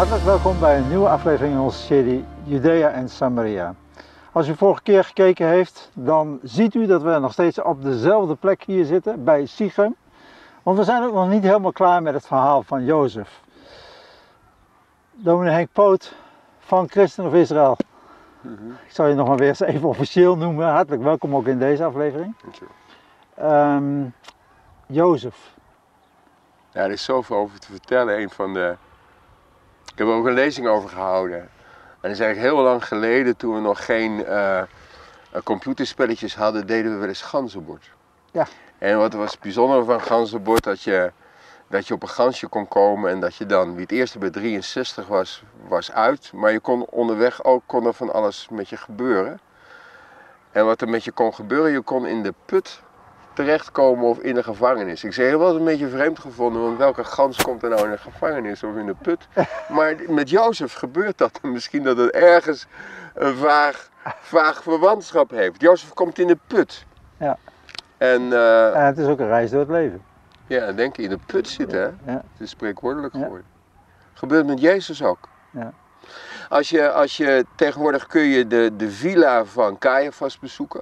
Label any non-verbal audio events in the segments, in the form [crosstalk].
Hartelijk welkom bij een nieuwe aflevering in onze serie Judea en Samaria. Als u vorige keer gekeken heeft, dan ziet u dat we nog steeds op dezelfde plek hier zitten, bij Sichem. Want we zijn ook nog niet helemaal klaar met het verhaal van Jozef. Dominee Henk Poot van Christen of Israël. Ik zal je nog maar weer eens even officieel noemen. Hartelijk welkom ook in deze aflevering. Dankjewel. Ehm Jozef. Ja, er is zoveel over te vertellen. Een van de... Ik heb er ook een lezing over gehouden. En dat is eigenlijk heel lang geleden, toen we nog geen eh, eh, computerspelletjes hadden, deden we wel eens ganzenbord. Ja. En wat was het bijzondere van ganzenbord, dat je, dat je op een gansje kon komen en dat je dan, wie het eerste bij 63 was, was uit. Maar je kon onderweg ook kon er van alles met je gebeuren. En wat er met je kon gebeuren, je kon in de put terechtkomen of in de gevangenis. Ik zeg, wel een beetje vreemd gevonden, want welke gans komt er nou in de gevangenis of in de put? [laughs] Maar met Jozef gebeurt dat. Misschien dat het ergens een vaag, vaag verwantschap heeft. Jozef komt in de put. Ja. En eh, Ja, het is ook een reis door het leven. ja, denk je in de put zitten, hè? Ja. Het is spreekwoordelijk Ja. geworden. Gebeurt met Jezus ook. Ja. Als je, als je, tegenwoordig kun je de, de villa van Caiaphas bezoeken.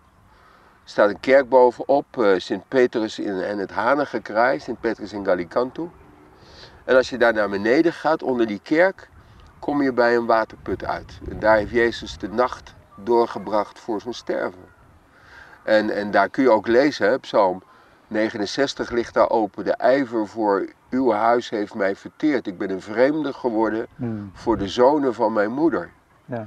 Er staat een kerk bovenop, eh, Sint Petrus in, en het Hanengekraai, Sint Petrus in Gallicantu. En als je daar naar beneden gaat, onder die kerk, kom je bij een waterput uit. En daar heeft Jezus de nacht doorgebracht voor zijn sterven. En, en daar kun je ook lezen, hè, Psalm 69 ligt daar open. De ijver voor uw huis heeft mij verteerd. Ik ben een vreemde geworden Hmm. voor de zonen van mijn moeder. Ja.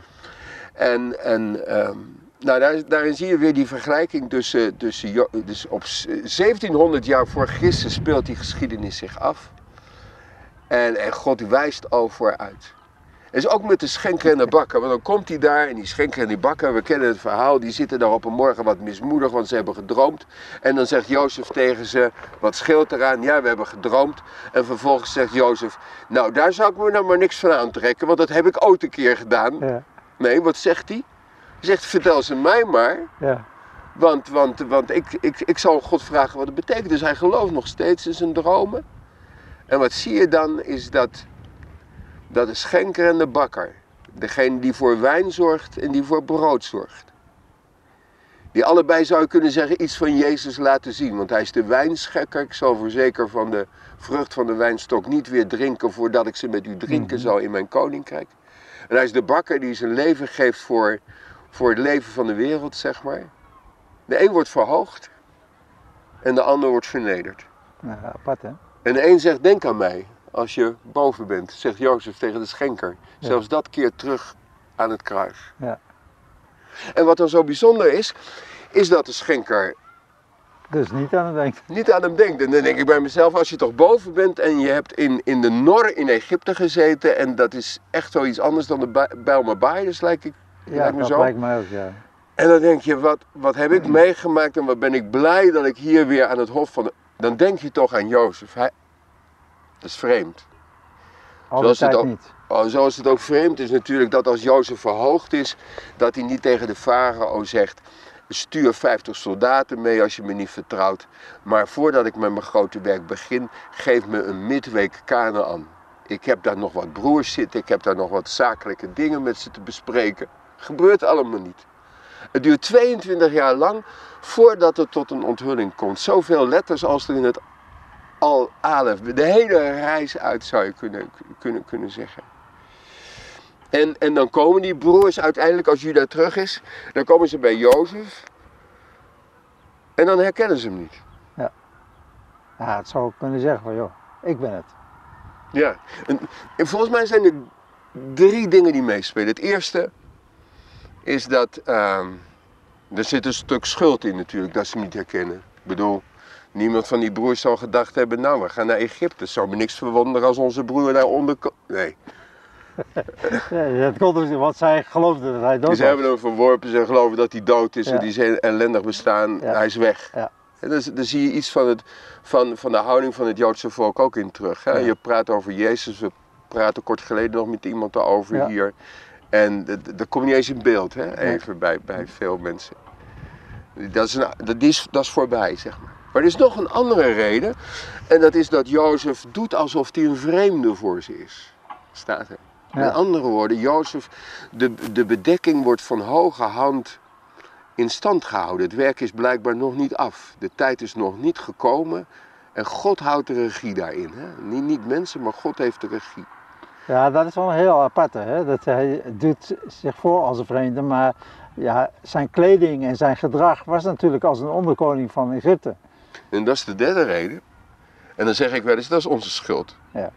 En, en ehm, nou, daar, daarin zie je weer die vergelijking tussen, tussen dus op z- 1700 jaar voor Christus speelt die geschiedenis zich af. En, en God wijst al vooruit. Het is ook met de schenker en de bakker, want dan komt hij daar en die schenker en die bakker, we kennen het verhaal, die zitten daar op een morgen wat mismoedig, want ze hebben gedroomd. En dan zegt Jozef tegen ze, wat scheelt eraan? Ja, we hebben gedroomd. En vervolgens zegt Jozef, nou daar zou ik me nou maar niks van aantrekken, want dat heb ik ooit een keer gedaan. Ja. Nee, wat zegt hij? Zegt, vertel ze mij maar. Ja. Want, want, want ik, ik, ik zal God vragen wat het betekent. Dus hij gelooft nog steeds in zijn dromen. En wat zie je dan is dat, dat de schenker en de bakker, degene die voor wijn zorgt en die voor brood zorgt, die allebei zou je kunnen zeggen iets van Jezus laten zien. Want hij is de wijnschekker. Ik zal voorzeker van de vrucht van de wijnstok niet weer drinken voordat ik ze met u drinken Mhm. zal in mijn koninkrijk. En hij is de bakker die zijn leven geeft voor, voor het leven van de wereld, zeg maar. De een wordt verhoogd en de ander wordt vernederd. Nou, apart hè? En de een zegt, denk aan mij als je boven bent, zegt Jozef tegen de schenker. Ja. Zelfs dat keert terug aan het kruis. Ja. En wat dan zo bijzonder is, is dat de schenker Dus niet aan het denken. niet aan hem denkt. En dan denk ik bij mezelf, als je toch boven bent en je hebt in, in de Nor in Egypte gezeten en dat is echt zoiets anders dan de Bij- Bijlmer Baai, dus lijkt, ik, Ja, lijkt me dat zo. lijkt mij ook, ja. En dan denk je, wat, wat heb ik meegemaakt en wat ben ik blij dat ik hier weer aan het hof van... de- Dan denk je toch aan Jozef. Hij, dat is vreemd. Al Zoals het ook- niet. Oh, zoals het ook vreemd is natuurlijk dat als Jozef verhoogd is, dat hij niet tegen de farao zegt, stuur 50 soldaten mee als je me niet vertrouwt. Maar voordat ik met mijn grote werk begin, geef me een midweek Canaan. Ik heb daar nog wat broers zitten, ik heb daar nog wat zakelijke dingen met ze te bespreken. Gebeurt allemaal niet. Het duurt 22 jaar lang voordat het tot een onthulling komt. Zoveel letters als er in het Al-Alef, de hele reis uit zou je kunnen, kunnen, kunnen zeggen. En, en dan komen die broers uiteindelijk, als Juda terug is, dan komen ze bij Jozef. En dan herkennen ze hem niet. Ja, het zou kunnen zeggen van, joh, ik ben het. Ja. En, en volgens mij zijn er drie dingen die meespelen. Het eerste is dat ehm, er zit een stuk schuld in natuurlijk, dat ze hem niet herkennen. Ik bedoel, niemand van die broers zal gedacht hebben, nou we gaan naar Egypte. Het zou me niks verwonderen als onze broer daaronder komt. Nee, [laughs] Ja, dat komt dus, want zij geloofden dat hij dood Dus ze hebben hem verworpen, ze geloven dat hij dood is Ja. en die zijn ellendig bestaan, Ja. hij is weg. Ja. En dan, dan zie je iets van, het, van, van de houding van het Joodse volk ook in terug. Hè? Je praat over Jezus, we praten kort geleden nog met iemand daarover hier. En dat komt niet eens in beeld, hè? even bij, bij veel mensen. Dat is, een, dat, is, dat is voorbij, zeg maar. Maar er is nog een andere reden. En dat is dat Jozef doet alsof hij een vreemde voor ze is. Staat er. Ja. Met andere woorden, Jozef, de, de bedekking wordt van hoge hand in stand gehouden. Het werk is blijkbaar nog niet af. De tijd is nog niet gekomen. En God houdt de regie daarin. Hè? Niet, niet mensen, maar God heeft de regie. Ja, dat is wel een heel aparte. Hè? Dat hij doet zich voor als een vreemde, maar ja, zijn kleding en zijn gedrag was natuurlijk als een onderkoning van Egypte. En dat is de derde reden. En dan zeg ik wel eens, dat is onze schuld. Ja.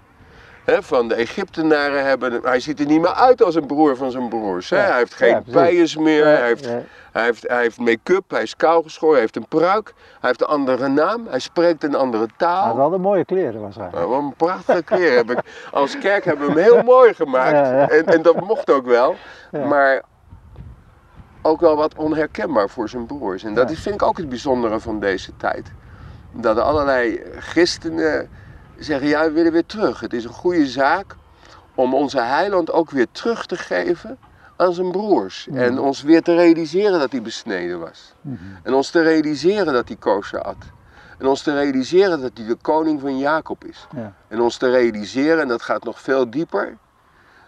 Van de Egyptenaren hebben, hij ziet er niet meer uit als een broer van zijn broers. Hij heeft geen bijen meer, hij heeft, hij heeft, hij heeft make-up, hij is kaal geschoren, hij heeft een pruik, hij heeft een andere naam, hij spreekt een andere Hij had taal. wel de mooie kleren waarschijnlijk. Nou, wat een prachtige kleren heb ik. Als kerk hebben we hem heel mooi gemaakt. Ja, ja. En, en dat mocht ook wel. Ja. Maar ook wel wat onherkenbaar voor zijn broers. En dat is, vind ik ook het bijzondere van deze tijd. Dat er allerlei christenen zeggen, ja we willen weer terug. Het is een goede zaak om onze heiland ook weer terug te geven aan zijn broers. Mhm. En ons weer te realiseren dat hij besneden was. Mhm. En ons te realiseren dat hij kosher at. En ons te realiseren dat hij de koning van Jacob is. Ja. En ons te realiseren, en dat gaat nog veel dieper,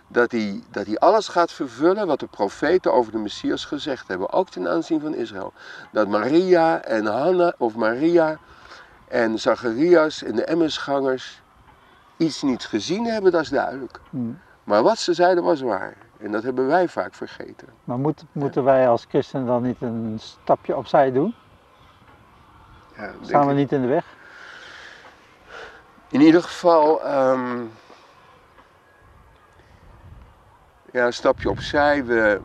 dat hij, dat hij alles gaat vervullen wat de profeten over de Messias gezegd hebben. Ook ten aanzien van Israël. Dat Maria en Hanna, of Maria en Zacharias en de Emmersgangers iets niet gezien hebben, dat is duidelijk. Mhm. Maar wat ze zeiden was waar. En dat hebben wij vaak vergeten. Maar moet, moeten wij als christenen dan niet een stapje opzij doen? Ja, Staan we niet in de weg? In ieder geval, ehm, ja, een stapje opzij. We,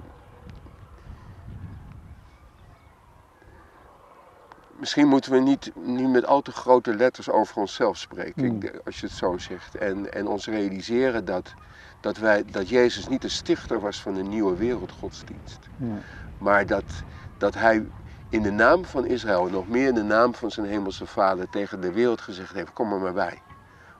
misschien moeten we niet, niet met al te grote letters over onszelf spreken, Hmm. als je het zo zegt. En, en ons realiseren dat, dat, wij, dat Jezus niet de stichter was van een nieuwe wereldgodsdienst. Ja. Maar dat, dat hij in de naam van Israël, en nog meer in de naam van zijn hemelse vader, tegen de wereld gezegd heeft: Kom er maar bij.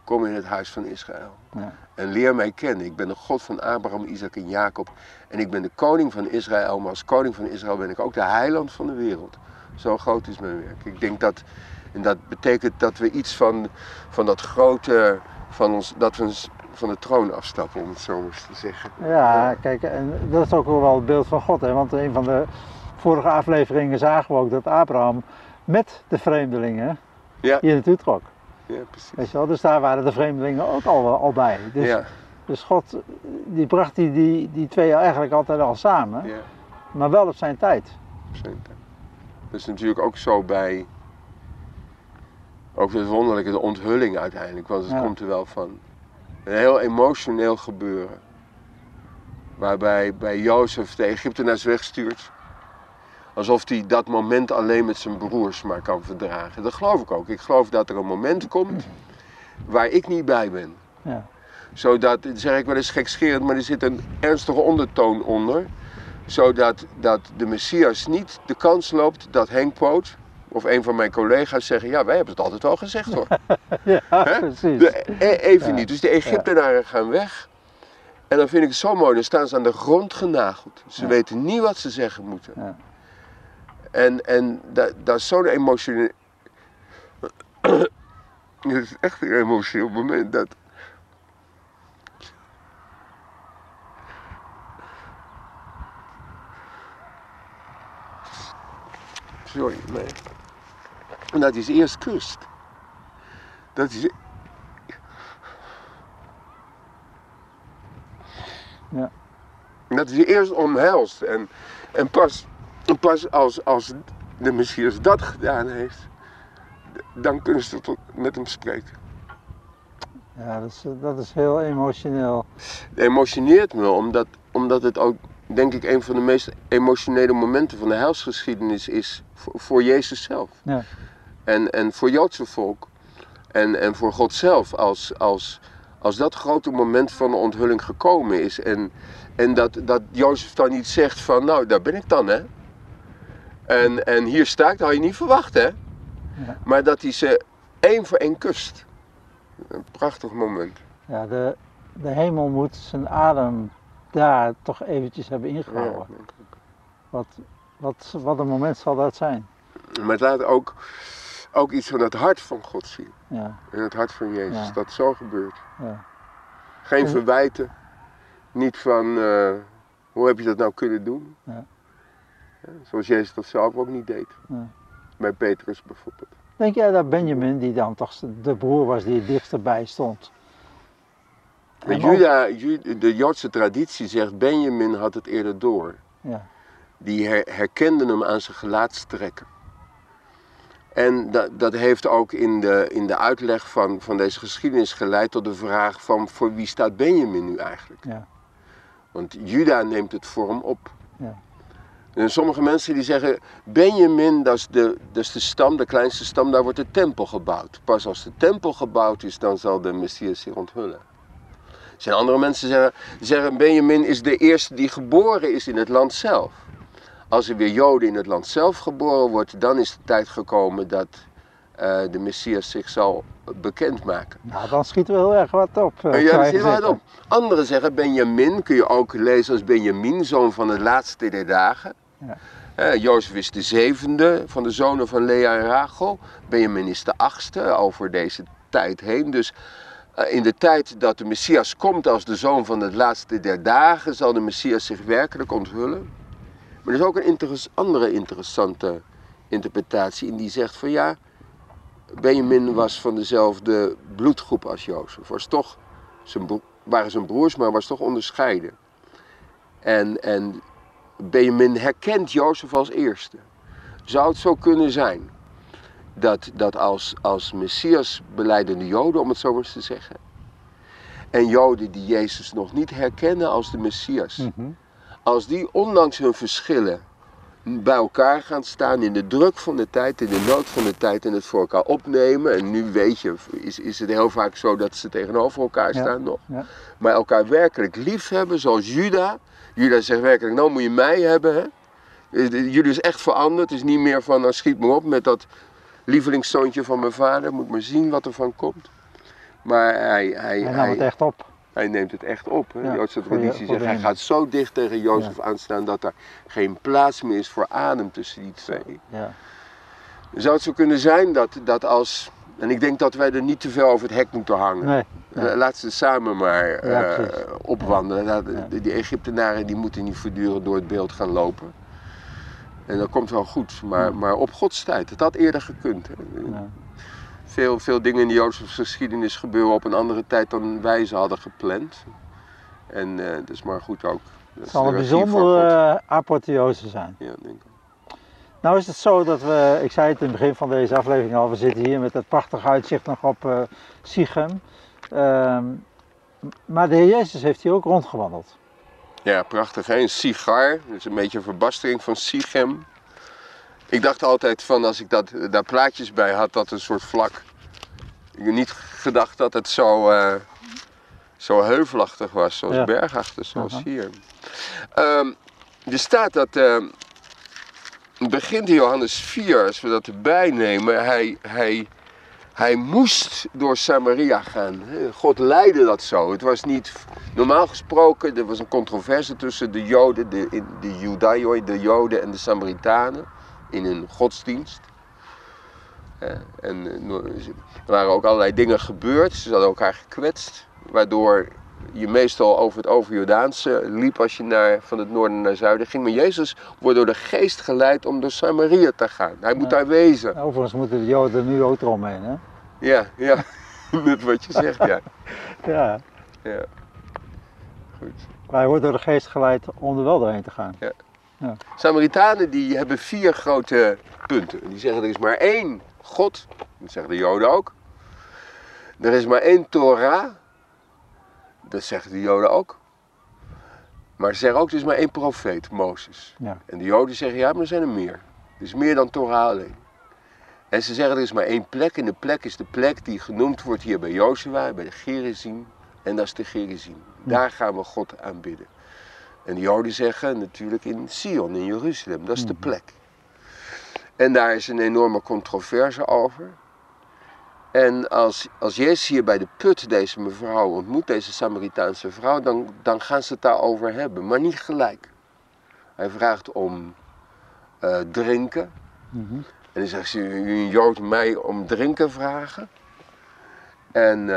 Kom in het huis van Israël. Ja. En leer mij kennen. Ik ben de God van Abraham, Isaac en Jacob. En ik ben de koning van Israël. Maar als koning van Israël ben ik ook de heiland van de wereld. Zo groot is mijn werk. Ik denk dat, en dat betekent dat we iets van, van dat grote, van ons, dat we van de troon afstappen, om het zo maar eens te zeggen. Ja, kijk, en dat is ook wel het beeld van God. Hè? Want in een van de vorige afleveringen zagen we ook dat Abraham met de vreemdelingen Ja. hier naartoe trok. Ja, precies. Weet je wel? Dus daar waren de vreemdelingen ook al, al bij. Dus, ja, dus God die bracht die, die, die twee eigenlijk altijd al samen, ja. maar wel op zijn tijd. Center. Dat is natuurlijk ook zo bij. Ook het wonderlijke, de onthulling uiteindelijk, want het Ja. komt er wel van. Een heel emotioneel gebeuren. Waarbij bij Jozef de Egyptenaars wegstuurt. Alsof hij dat moment alleen met zijn broers maar kan verdragen. Dat geloof ik ook. Ik geloof dat er een moment komt waar ik niet bij ben. Ja. Zodat, dat zeg ik wel eens gekscherend, maar er zit een ernstige ondertoon onder. Zodat dat de Messias niet de kans loopt dat Henk Poot of een van mijn collega's zeggen, ja wij hebben het altijd al gezegd hoor. [laughs] Ja, Hè? precies. De- e- even Ja. niet. Dus de Egyptenaren gaan weg. En dan vind ik het zo mooi, dan staan ze aan de grond genageld. Ze Ja. weten niet wat ze zeggen moeten. Ja. En, en dat, dat is zo'n emotioneel... [coughs] Het is echt een emotioneel moment dat... Sorry, nee. En dat is eerst kust. Dat is... Ja. Dat is eerst omhelst. En, en pas, pas als, als de Messias dat gedaan heeft, dan kunnen ze tot, met hem spreken. Ja, dat is, dat is heel emotioneel. Het emotioneert me, omdat, omdat het ook, denk ik, een van de meest emotionele momenten van de heilsgeschiedenis is voor, voor Jezus zelf. Ja. En, en voor Joodse volk. En, en voor God zelf, als, als, als dat grote moment van de onthulling gekomen is. En, en dat, dat Jozef dan niet zegt van, nou, daar ben ik dan, hè. En, en hier sta ik, dat had je niet verwacht, hè. Ja. Maar dat hij ze één voor één kust. Een prachtig moment. Ja, de, de hemel moet zijn adem daar toch eventjes hebben ingehouden. Wat, wat, wat een moment zal dat zijn. Maar het laat ook, ook iets van het hart van God zien. Ja, En het hart van Jezus, Ja. dat zo gebeurt. ja. Geen verwijten, Niet van, eh, hoe heb je dat nou kunnen doen? Zoals Jezus dat zelf ook niet deed. Bij Petrus bijvoorbeeld. Denk jij dat Benjamin, die dan toch de broer was die het dichtst bij stond? Juda, de Joodse traditie zegt, Benjamin had het eerder door. Ja. Die her- herkenden hem aan zijn gelaatstrekken. En dat, dat heeft ook in de, in de uitleg van, van deze geschiedenis geleid tot de vraag van voor wie staat Benjamin nu eigenlijk? Ja. Want Juda neemt het voor hem op. Ja. En sommige mensen die zeggen, Benjamin, dat is, de, dat is de stam, de kleinste stam, daar wordt de tempel gebouwd. Pas als de tempel gebouwd is, dan zal de Messias zich onthullen. Er zijn andere mensen die zeggen, zeggen, Benjamin is de eerste die geboren is in het land zelf. Als er weer Joden in het land zelf geboren wordt, dan is de tijd gekomen dat eh, de Messias zich zal bekendmaken. Nou, dan schieten we heel erg wat op. eh, Ja, wel zeggen. op. Anderen zeggen Benjamin, kun je ook lezen als Benjamin, zoon van het laatste der dagen. Ja. Jozef is de zevende van de zonen van Lea en Rachel. Benjamin is de achtste over deze tijd heen. Dus in de tijd dat de Messias komt als de zoon van het laatste der dagen, zal de Messias zich werkelijk onthullen. Maar er is ook een andere interessante interpretatie in die zegt van ja, Benjamin was van dezelfde bloedgroep als Jozef. Was toch zijn waren zijn broers, maar was toch onderscheiden. En, en Benjamin herkent Jozef als eerste. Zou het zo kunnen zijn dat, dat als, als Messias beleidende Joden, om het zo maar eens te zeggen, en Joden die Jezus nog niet herkennen als de Messias, Mhm. als die ondanks hun verschillen bij elkaar gaan staan in de druk van de tijd, in de nood van de tijd en het voor elkaar opnemen. En nu weet je, is, is het heel vaak zo dat ze tegenover elkaar Ja, staan nog. ja. Maar elkaar werkelijk lief hebben, zoals Juda. Juda zegt werkelijk, nou moet je mij hebben. Hè? Eh, Jullie is echt veranderd. Het is niet meer van, nou schiet me op met dat lievelingszoontje van mijn vader. Moet maar zien wat er van komt. Maar hij, hij, Hij nam het echt op. hij neemt het echt op. Hè? Ja, Joodse traditie zegt, hij gaat zo dicht tegen Jozef aanstaan dat er geen plaats meer is voor adem tussen die twee. Ja. Zou het zo kunnen zijn dat, dat als, en ik denk dat wij er niet te veel over het hek moeten hangen. Nee. La- Laat ze samen maar Ja, eh, opwandelen. Ja. die Egyptenaren die moeten niet voortdurend door het beeld gaan lopen. En dat komt wel goed, maar, maar op Gods tijd. Het had eerder gekund. Ja. Veel, veel dingen in de Joodse geschiedenis gebeuren op een andere tijd dan wij ze hadden gepland. En eh dat is maar goed ook. Dat Het zal een bijzondere eh, apotheose zijn. Ja, denk ik. Nou is het zo dat we, ik zei het in het begin van deze aflevering al, we zitten hier met het prachtige uitzicht nog op Sichem. Ehm, maar de Heer Jezus heeft hier ook rondgewandeld. Ja, prachtig hè. Een sigar, dat is een beetje een verbastering van Sichem. Ik dacht altijd van als ik dat, daar plaatjes bij had, dat een soort vlak. Ik niet gedacht dat het zo, eh, zo heuvelachtig was, zoals Ja. bergachtig, zoals hier. Ehm, er staat dat, ehm, het begint in Johannes 4, als we dat erbij nemen, hij, hij, hij moest door Samaria gaan. God leidde dat zo. Het was niet, normaal gesproken, er was een controverse tussen de Joden, de, de Judaioi, de Joden en de Samaritanen in hun godsdienst. Eh, en eh, er waren ook allerlei dingen gebeurd, ze hadden elkaar gekwetst, waardoor je meestal over het overjordaanse liep als je naar, van het noorden naar zuiden ging. Maar Jezus wordt door de geest geleid om door Samaria te gaan. Hij moet Ja. daar wezen. Overigens moeten de Joden nu ook eromheen, hè? Ja, ja. [laughs] Net wat je zegt, ja. [laughs] Ja. ja. Goed. Maar hij wordt door de geest geleid om er wel doorheen te gaan. Samaritanen die hebben vier grote punten. Die zeggen er is maar één God, dat zeggen de Joden ook. Er is maar één Torah, dat zeggen de Joden ook. Maar ze zeggen ook er is maar één profeet, Mozes. Ja. En de Joden zeggen ja, maar er zijn er meer. Er is meer dan Torah alleen. En ze zeggen er is maar één plek en de plek is de plek die genoemd wordt hier bij Jozua, bij de Gerizim. En dat is de Gerizim. Daar gaan we God aanbidden. En de Joden zeggen natuurlijk in Sion, in Jeruzalem, dat is de plek. En daar is een enorme controverse over. En als, als Jezus hier bij de put deze mevrouw ontmoet, deze Samaritaanse vrouw, dan, dan gaan ze het daarover hebben, maar niet gelijk. Hij vraagt om eh, drinken. Mhm. En dan zegt ze, u een Jood mij om drinken vragen? En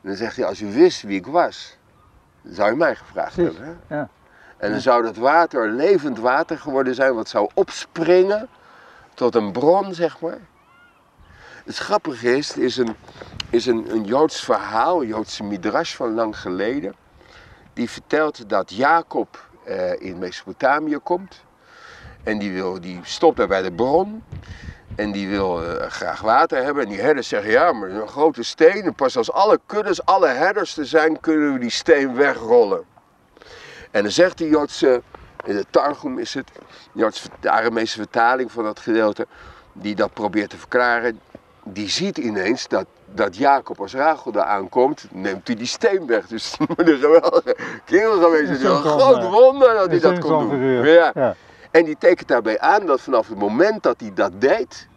eh, dan zegt hij, als u wist wie ik was, zou je mij gevraagd Precies, hebben. Hè? ja. En dan zou dat water levend water geworden zijn, wat zou opspringen tot een bron, zeg maar. Het grappige is, is een, is een, een Joods verhaal, een Joodse midrash van lang geleden. Die vertelt dat Jacob eh, in Mesopotamië komt. En die, wil, die stopt daar bij de bron. En die wil eh, graag water hebben. En die herders zeggen, ja, maar een grote steen. En pas als alle kuddes, alle herders er zijn, kunnen we die steen wegrollen. En dan zegt die Joodse, in de Targum is het, de, Aramese vertaling van dat gedeelte, die dat probeert te verklaren, die ziet ineens dat, dat Jacob als Rachel daar aankomt, neemt hij die steen weg. Dus [laughs] die moet een geweldige kerel geweest zijn. Een groot wonder dat hij dat kon doen. Ja. En die tekent daarbij aan dat vanaf het moment dat hij dat deed,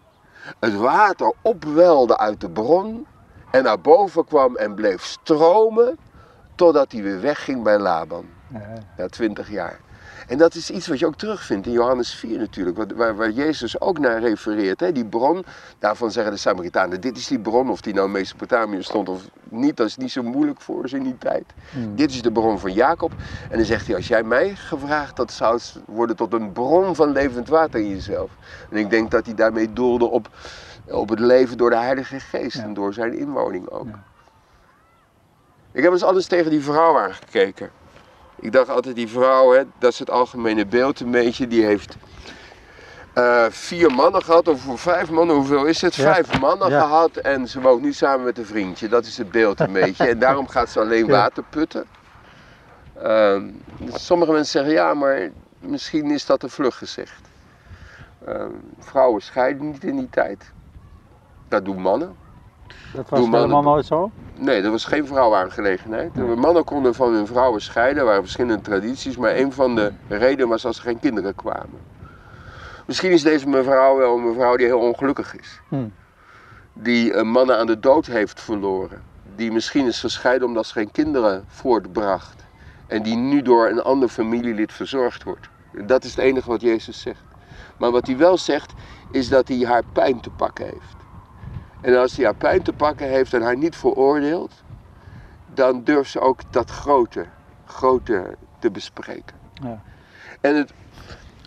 het water opwelde uit de bron en naar boven kwam en bleef stromen totdat hij weer wegging bij Laban. Ja. Na twintig jaar. En dat is iets wat je ook terugvindt in Johannes 4 natuurlijk, waar, waar Jezus ook naar refereert. Hè? Die bron, daarvan zeggen de Samaritanen, dit is die bron, of die nou in Mesopotamië stond of niet, dat is niet zo moeilijk voor ze in die tijd. Hmm. Dit is de bron van Jacob. En dan zegt hij, als jij mij gevraagd had, zou het worden tot een bron van levend water in jezelf. En ik denk dat hij daarmee doelde op, op het leven door de Heilige Geest Ja. en door zijn inwoning ook. Ja. Ik heb eens alles tegen die vrouw aangekeken. Ik dacht altijd, die vrouw, hè, dat is het algemene beeld een beetje, die heeft eh, vier mannen gehad, of voor vijf mannen, hoeveel is het? Ja. Vijf mannen Ja. gehad en ze woont nu samen met een vriendje. Dat is het beeld een beetje. En daarom gaat ze alleen [laughs] Ja. water putten. Ehm, sommige mensen zeggen, ja, maar misschien is dat te vlug gezegd. Ehm, vrouwen scheiden niet in die tijd. Dat doen mannen. Dat was Doe mannen- helemaal nooit zo. Nee, dat was geen vrouwenaangelegenheid. Mannen konden van hun vrouwen scheiden, er waren verschillende tradities, maar een van de redenen was als er geen kinderen kwamen. Misschien is deze mevrouw wel een mevrouw die heel ongelukkig is. Hm. Die eh, mannen aan de dood heeft verloren. Die misschien is gescheiden omdat ze geen kinderen voortbracht. En die nu door een ander familielid verzorgd wordt. Dat is het enige wat Jezus zegt. Maar wat hij wel zegt, is dat hij haar pijn te pakken heeft. En als hij haar pijn te pakken heeft en haar niet veroordeelt, dan durft ze ook dat grote, grote te bespreken. Ja. En het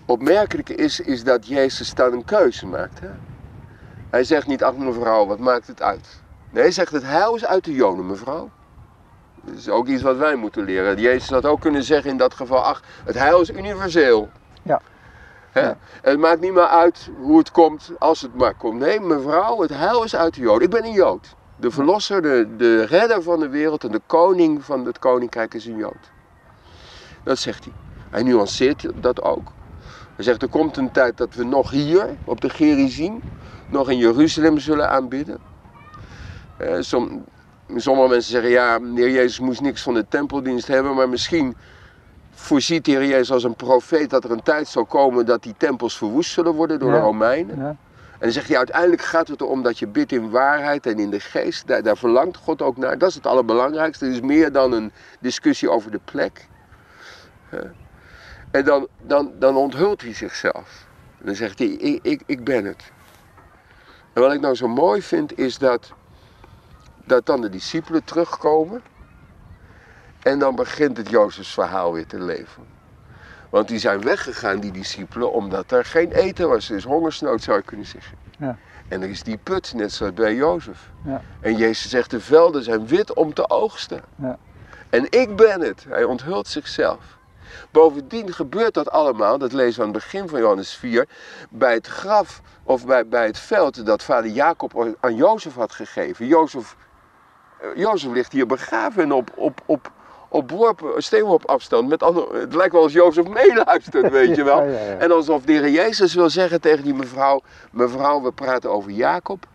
opmerkelijke is, is dat Jezus dan een keuze maakt. Hè? Hij zegt niet, ach mevrouw, wat maakt het uit? Nee, hij zegt, het heil is uit de Joden, mevrouw. Dat is ook iets wat wij moeten leren. Jezus had ook kunnen zeggen in dat geval, ach, het heil is universeel. Ja. Ja. Het maakt niet meer uit hoe het komt, als het maar komt. Nee, mevrouw, het heil is uit de Joden. Ik ben een Jood. De verlosser, de, de redder van de wereld en de koning van het koninkrijk is een Jood. Dat zegt hij. Hij nuanceert dat ook. Hij zegt, er komt een tijd dat we nog hier, op de Gerizim, nog in Jeruzalem zullen aanbidden. Eh, som- sommige mensen zeggen, ja, de heer Jezus moest niks van de tempeldienst hebben, maar misschien voorziet de heer Jezus als een profeet dat er een tijd zal komen dat die tempels verwoest zullen worden door Ja. de Romeinen. Ja. En dan zegt hij, uiteindelijk gaat het erom dat je bidt in waarheid en in de geest. Daar, daar verlangt God ook naar. Dat is het allerbelangrijkste. Het is meer dan een discussie over de plek. En dan, dan, dan onthult hij zichzelf. En dan zegt hij, ik, ik, ik ben het. En wat ik nou zo mooi vind, is dat, dat dan de discipelen terugkomen. En dan begint het Jozefs verhaal weer te leven. Want die zijn weggegaan, die discipelen, omdat er geen eten was. Er is hongersnood, zou je kunnen zeggen. Ja. En er is die put, net zoals bij Jozef. Ja. En Jezus zegt, de velden zijn wit om te oogsten. Ja. En ik ben het. Hij onthult zichzelf. Bovendien gebeurt dat allemaal, dat lezen we aan het begin van Johannes 4, bij het graf of bij, bij het veld dat vader Jacob aan Jozef had gegeven. Jozef, eh, Jozef ligt hier begraven en op, op, op, op worp, steenworp afstand. Met andere, het lijkt wel als Jozef meeluistert, weet je wel. [laughs] Ja, ja, ja. En alsof de Heer Jezus wil zeggen tegen die mevrouw, mevrouw we praten over Jacob.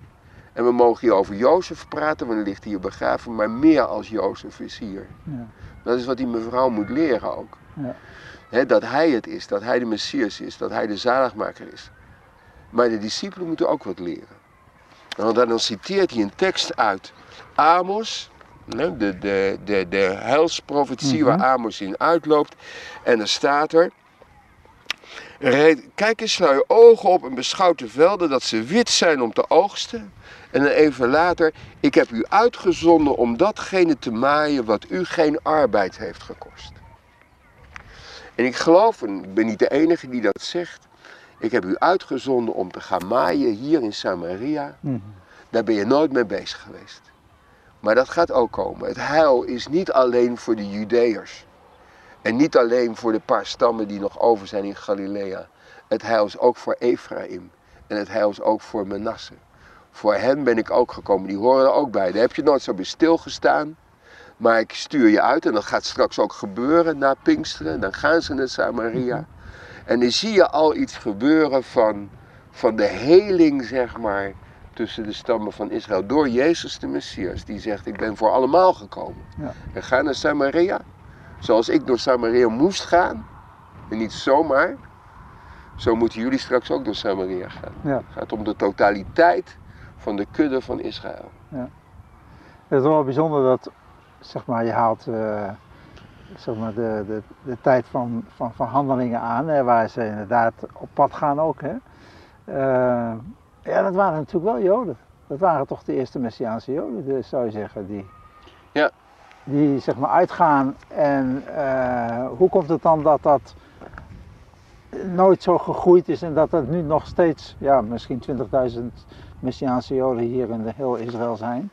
En we mogen hier over Jozef praten, want ligt hier begraven. Maar meer als Jozef is hier. Ja. Dat is wat die mevrouw moet leren ook. Dat hij het is, dat hij de Messias is, dat hij de zaligmaker is. Maar de discipelen moeten ook wat leren. Want dan citeert hij een tekst uit Amos, de, de, de, de heilsprofetie waar Mhm. Amos in uitloopt. En dan staat er, kijk eens, sla je ogen op en beschouw de velden dat ze wit zijn om te oogsten. En dan even later, ik heb u uitgezonden om datgene te maaien wat u geen arbeid heeft gekost. En ik geloof, en ik ben niet de enige die dat zegt, ik heb u uitgezonden om te gaan maaien hier in Samaria. Mhm. Daar ben je nooit mee bezig geweest. Maar dat gaat ook komen. Het heil is niet alleen voor de Judeërs. En niet alleen voor de paar stammen die nog over zijn in Galilea. Het heil is ook voor Ephraim. En het heil is ook voor Manasse. Voor hen ben ik ook gekomen. Die horen er ook bij. Daar heb je nooit zo bij stilgestaan. Maar ik stuur je uit. En dat gaat straks ook gebeuren na Pinksteren. Dan gaan ze naar Samaria. En dan zie je al iets gebeuren van, van de heling, zeg maar, tussen de stammen van Israël. Door Jezus de Messias. Die zegt, ik ben voor allemaal gekomen. Ja. En ga naar Samaria. Zoals ik door Samaria moest gaan. En niet zomaar. Zo moeten jullie straks ook door Samaria gaan. Ja. Het gaat om de totaliteit van de kudde van Israël. Het is wel bijzonder dat, zeg maar, je haalt eh, zeg maar de, de, de tijd van, van verhandelingen aan, hè, waar ze inderdaad op pad gaan ook. Hè. Eh, ja, dat waren natuurlijk wel Joden. Dat waren toch de eerste Messiaanse Joden, dus, zou je zeggen, die, Ja. die zeg maar uitgaan. En eh, hoe komt het dan dat dat nooit zo gegroeid is en dat er nu nog steeds, ja, misschien 20.000 Messiaanse Joden hier in de heel Israël zijn?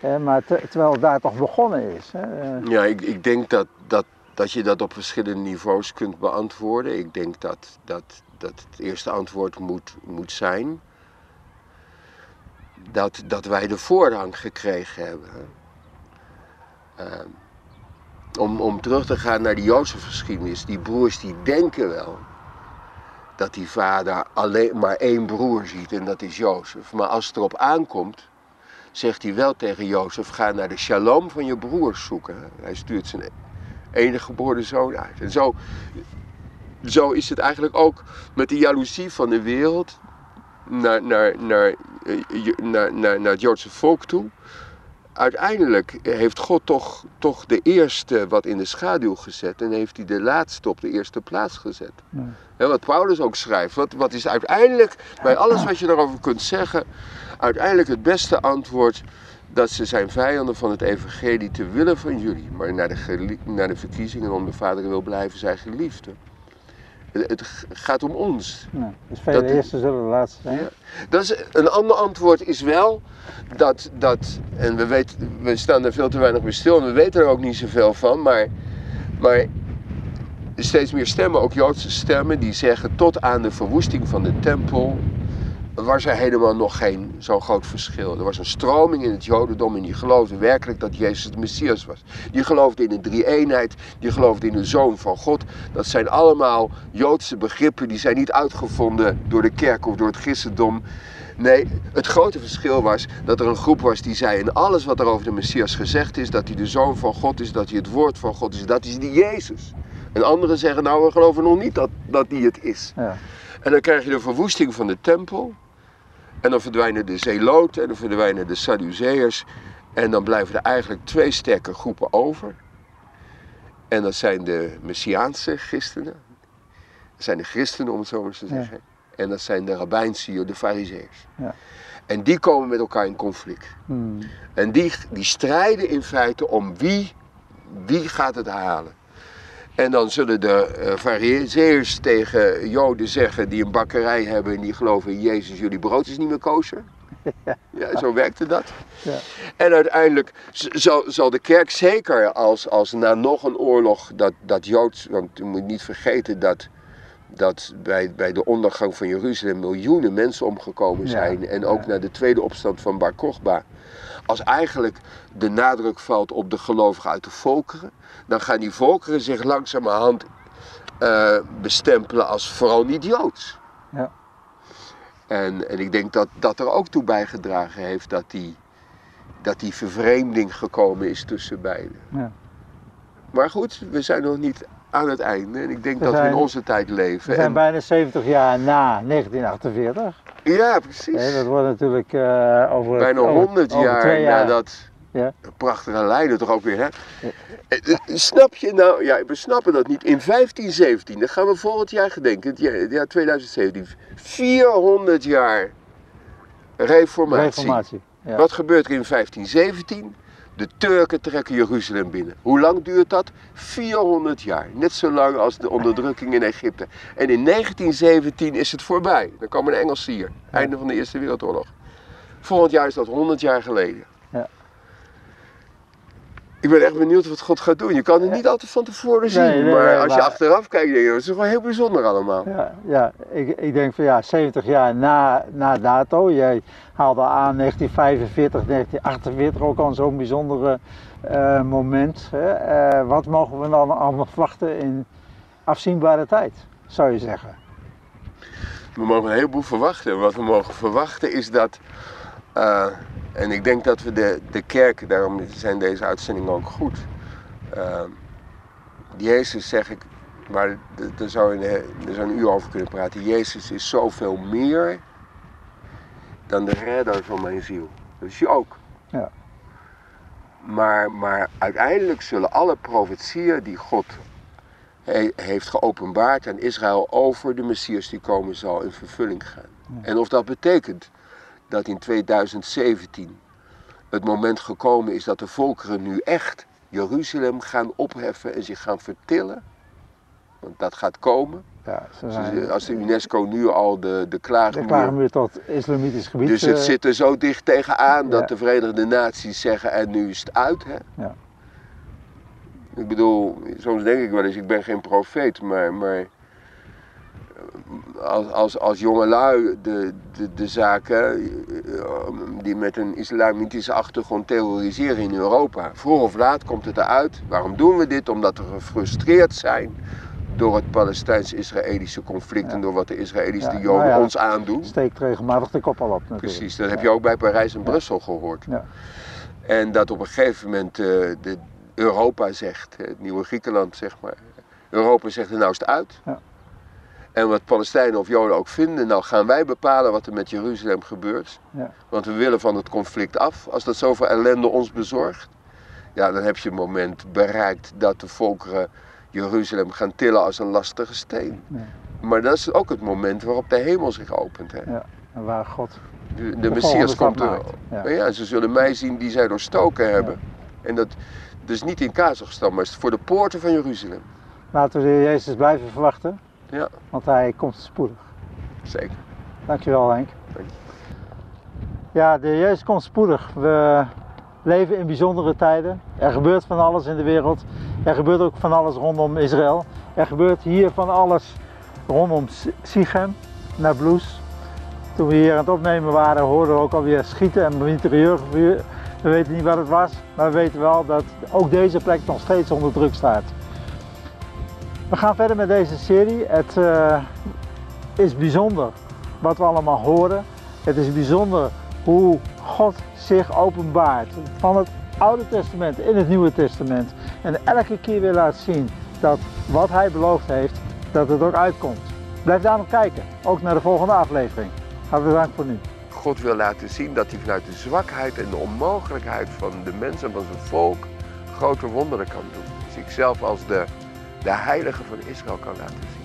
Eh, maar te- terwijl het daar toch begonnen is. Hè? Ja, ik, ik denk dat, dat, dat je dat op verschillende niveaus kunt beantwoorden. Ik denk dat, dat, dat het eerste antwoord moet, moet zijn dat, dat wij de voorrang gekregen hebben. Ehm, om, om terug te gaan naar die Jozefgeschiedenis. Die broers die denken wel dat die vader alleen maar één broer ziet en dat is Jozef. Maar als het erop aankomt, zegt hij wel tegen Jozef: ga naar de shalom van je broers zoeken. Hij stuurt zijn enige geboren zoon uit. En zo, zo is het eigenlijk ook met de jaloezie van de wereld naar, naar, naar, eh, naar, naar, naar het Joodse volk toe. Uiteindelijk heeft God toch, toch de eerste wat in de schaduw gezet en heeft hij de laatste op de eerste plaats gezet. Ja. Wat Paulus ook schrijft. Wat, wat is uiteindelijk, bij alles wat je daarover kunt zeggen, uiteindelijk het beste antwoord dat ze zijn vijanden van het evangelie te willen van jullie, maar naar de, naar de verkiezingen om de Vader wil blijven zijn geliefde. Het, gaat om ons. Ja, dus vele Dat- eerste zullen de laatste zijn. Ja. Dat is, een ander antwoord is wel dat, dat en we, weten, we staan er veel te weinig bij stil en we weten er ook niet zoveel van, maar, maar steeds meer stemmen, ook Joodse stemmen, die zeggen tot aan de verwoesting van de tempel was er helemaal nog geen zo groot verschil. Er was een stroming in het Jodendom en die geloofde werkelijk dat Jezus de Messias was. Die geloofde in een drie-eenheid, die geloofde in de Zoon van God. Dat zijn allemaal Joodse begrippen, die zijn niet uitgevonden door de kerk of door het christendom. Nee, het grote verschil was dat er een groep was die zei in alles wat er over de Messias gezegd is, dat hij de Zoon van God is, dat hij het woord van God is, dat is die Jezus. En anderen zeggen nou we geloven nog niet dat, dat die het is. Ja. En dan krijg je de verwoesting van de tempel. En dan verdwijnen de zeeloten en dan verdwijnen de Sadduceërs. En dan blijven er eigenlijk twee sterke groepen over. En dat zijn de Messiaanse christenen. Dat zijn de christenen, om het zo maar te Ja. zeggen. En dat zijn de rabbijnse, de fariseërs. Ja. En die komen met elkaar in conflict. Hmm. En die, die strijden in feite om wie, wie gaat het halen. En dan zullen de uh, fariseërs tegen Joden zeggen die een bakkerij hebben en die geloven in Jezus, jullie brood is niet meer kosher. Ja, zo werkte dat. Ja. En uiteindelijk zal, zal de kerk zeker als, als na nog een oorlog dat, dat Joods, want je moet niet vergeten dat, dat bij, bij de ondergang van Jeruzalem miljoenen mensen omgekomen Ja, zijn. En ook ja. na de tweede opstand van Bar Kochba. Als eigenlijk de nadruk valt op de gelovigen uit de volkeren, dan gaan die volkeren zich langzamerhand eh, bestempelen als vooral niet Joods. Ja. En, en ik denk dat dat er ook toe bijgedragen heeft dat die, dat die vervreemding gekomen is tussen beiden. Ja. Maar goed, we zijn nog niet aan het einde. En ik denk We dat we zijn- in onze tijd leven. We zijn En- bijna 70 jaar na 1948. ja, precies. Dat wordt natuurlijk eh, over Bijna over- 100 over jaar twee nadat Ja. Prachtige lijnen toch ook weer, hè? Eh, eh, Snap je nou, ja, we snappen dat niet. In 1517, dan gaan we volgend jaar gedenken, het jaar, ja, 2017, 400 jaar reformatie. Reformatie. Ja. Wat gebeurt er in 1517? De Turken trekken Jeruzalem binnen. Hoe lang duurt dat? 400 jaar. Net zo lang als de onderdrukking in Egypte. En in 1917 is het voorbij. Dan komen de Engelsen hier. Einde van de Eerste Wereldoorlog. Volgend jaar is dat 100 jaar geleden. Ik ben echt benieuwd wat God gaat doen. Je kan het niet altijd van tevoren zien. Nee, nee, maar als je maar- achteraf kijkt, denk je, het is gewoon heel bijzonder allemaal. Ja, ja ik, ik denk van ja, 70 jaar na, na dato. Jij haalde aan 1945, 1948 ook al zo'n bijzondere eh, moment. Hè. Eh, wat mogen we dan allemaal [laughs] verwachten in afzienbare tijd, zou je zeggen? We mogen een heleboel verwachten. Wat we mogen verwachten is dat, eh, en ik denk dat we de, de kerk, daarom zijn deze uitzendingen ook goed. eh, Jezus zeg ik, maar daar zou je een- zou een uur over kunnen praten. Jezus is zoveel meer dan de redder van mijn ziel. Dat is hij ook. Ja. Maar, maar uiteindelijk zullen alle profetieën die God he- heeft geopenbaard aan Israël over de Messias die komen zal in vervulling gaan. En of dat betekent dat in 2017 het moment gekomen is dat de volkeren nu echt Jeruzalem gaan opheffen en zich gaan vertillen. Want dat gaat komen. Ja, zijn, Als de UNESCO nu al de, de klaagmuur... de klaarmuur tot islamitisch gebied. Dus het eh, zit er zo dicht tegenaan dat de Verenigde Naties zeggen en nu is het uit. Hè? Ja. Ik bedoel, soms denk ik wel eens, ik ben geen profeet, maar, maar als, als, als jongelui de, de, de zaken eh, die met een islamitische achtergrond terroriseren in Europa. Vroeg of laat komt het eruit. Waarom doen we dit? Omdat we gefrustreerd zijn door het Palestijns-Israëlische conflict Ja. en door wat de Israëli's Ja, de Joden nou ja. ons aandoen. steekt regelmatig de kop al op natuurlijk. Precies, dat heb je ook bij Parijs en Brussel gehoord. Ja. En dat op een gegeven moment eh, de Europa zegt, het nieuwe Griekenland zeg maar, Europa zegt er nou is het uit. En wat Palestijnen of Joden ook vinden, nou gaan wij bepalen wat er met Jeruzalem gebeurt. Ja. Want we willen van het conflict af. Als dat zoveel ellende ons bezorgt, ja, dan heb je het moment bereikt dat de volkeren Jeruzalem gaan tillen als een lastige steen. Ja. Maar dat is ook het moment waarop de hemel zich opent. Hè. Ja. En waar God. De, de, Messias komt er. ja. Ja. ze zullen mij zien die zij doorstoken hebben. En dat dus niet in Kazachstan, maar voor de poorten van Jeruzalem. Laten we de Jezus blijven verwachten, Ja, want hij komt spoedig. zeker. Dankjewel Henk. Dank Ja, de Jezus komt spoedig. We leven in bijzondere tijden. Er gebeurt van alles in de wereld. Er gebeurt ook van alles rondom Israël. Er gebeurt hier van alles rondom Si- Sichem, Nablus. Toen we hier aan het opnemen waren, hoorden we ook alweer schieten en mitrailleurvuur. We weten niet wat het was, maar we weten wel dat ook deze plek nog steeds onder druk staat. We gaan verder met deze serie. Het eh, is bijzonder wat we allemaal horen. Het is bijzonder hoe God zich openbaart van het Oude Testament in het Nieuwe Testament. En elke keer weer laat zien dat wat hij beloofd heeft, dat het ook uitkomt. Blijf daar nog kijken, ook naar de volgende aflevering. Hartelijk dank voor nu. God wil laten zien dat hij vanuit de zwakheid en de onmogelijkheid van de mensen en van zijn volk grote wonderen kan doen. Dus ik zelf als de, de heilige van Israël kan laten zien.